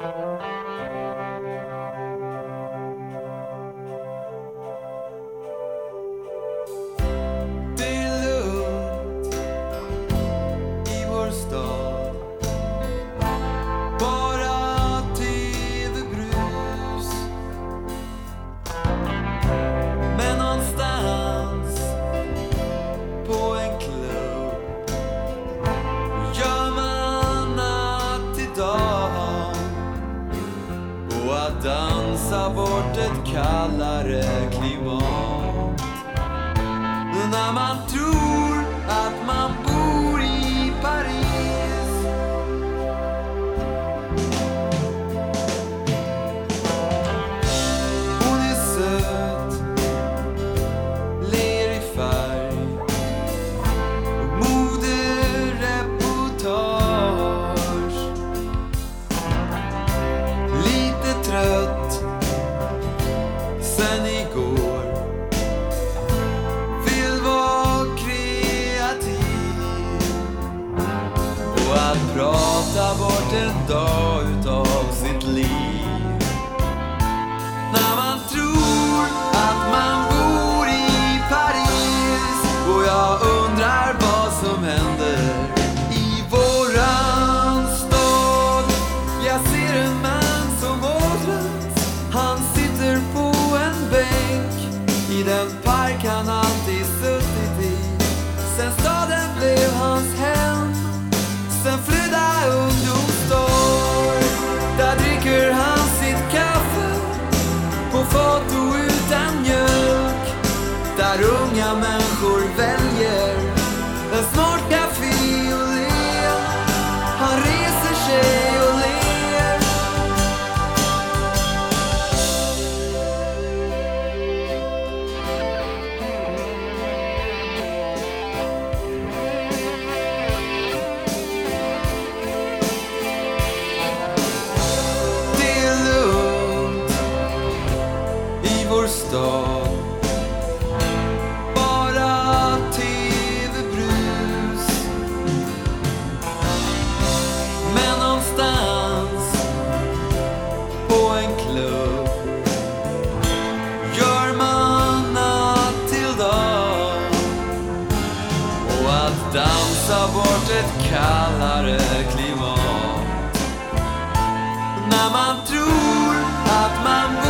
Música rensa bort ett kallare klimat. När man tror love or death, though. fall. ett kallare klimat. När man tror att man